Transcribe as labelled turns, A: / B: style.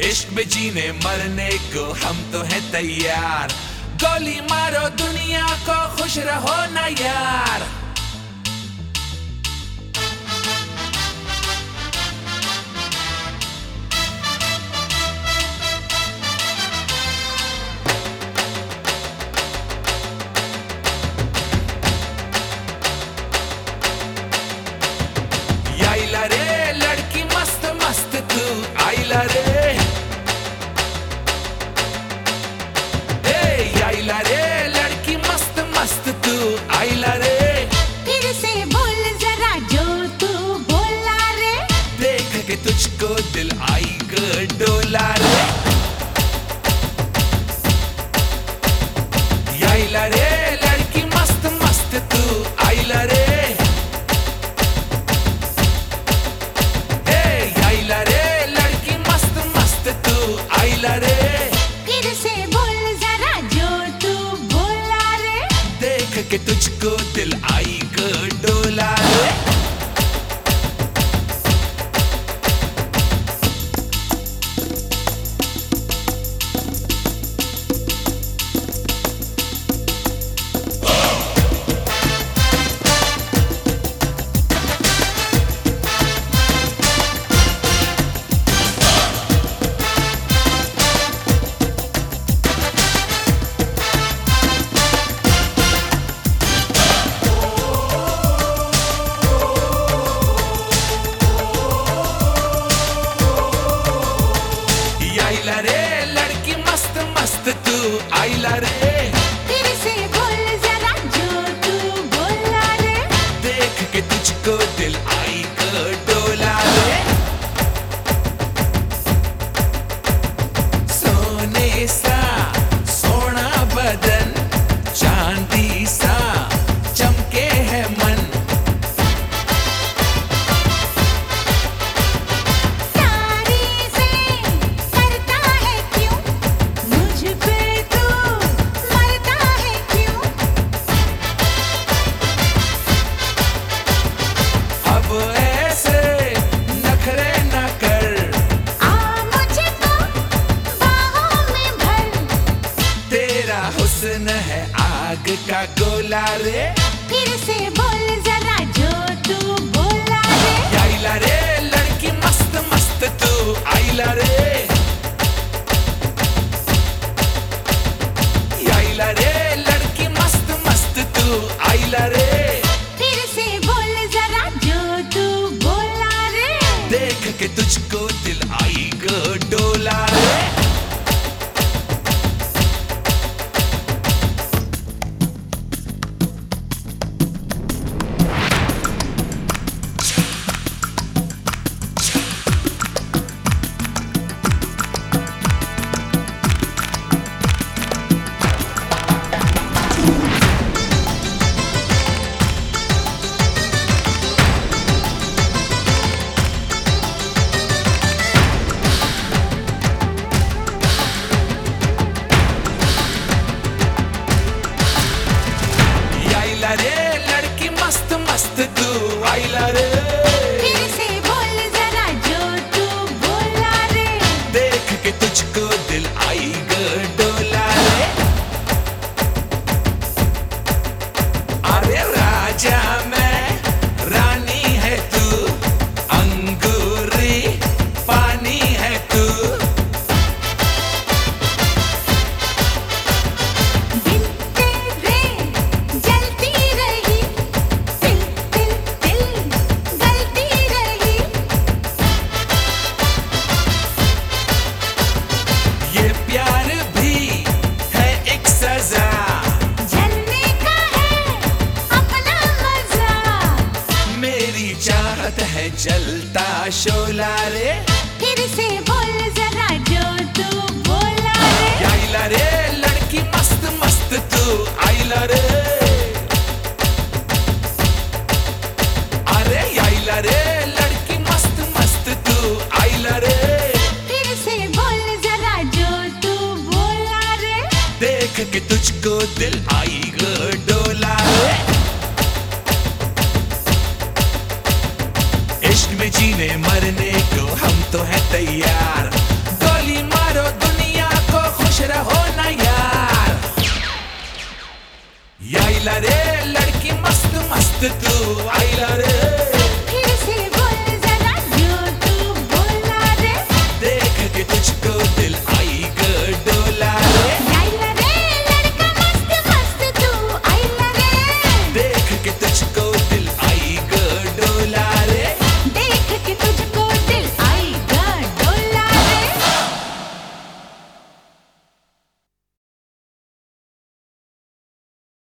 A: इश्क में जीने मरने को हम तो है तैयार। गोली मारो दुनिया को, खुश रहो ना यार। को दिल आई ग डोला रे मस्त मस्त तू आईला रे। लड़की मस्त मस्त तू आईला रे।
B: जरा तू बोला
A: देख के तुझको दिल आई ग डोला रे Bailaré है आग का गोला रे।
B: फिर से
A: Yeah. को दिल आई गो डोला।
B: इश्क में जीने
A: मरने को हम तो है
B: तैयार। गोली
A: मारो
B: दुनिया को, खुश रहो ना
A: यार। याइला लड़की मस्त मस्त तू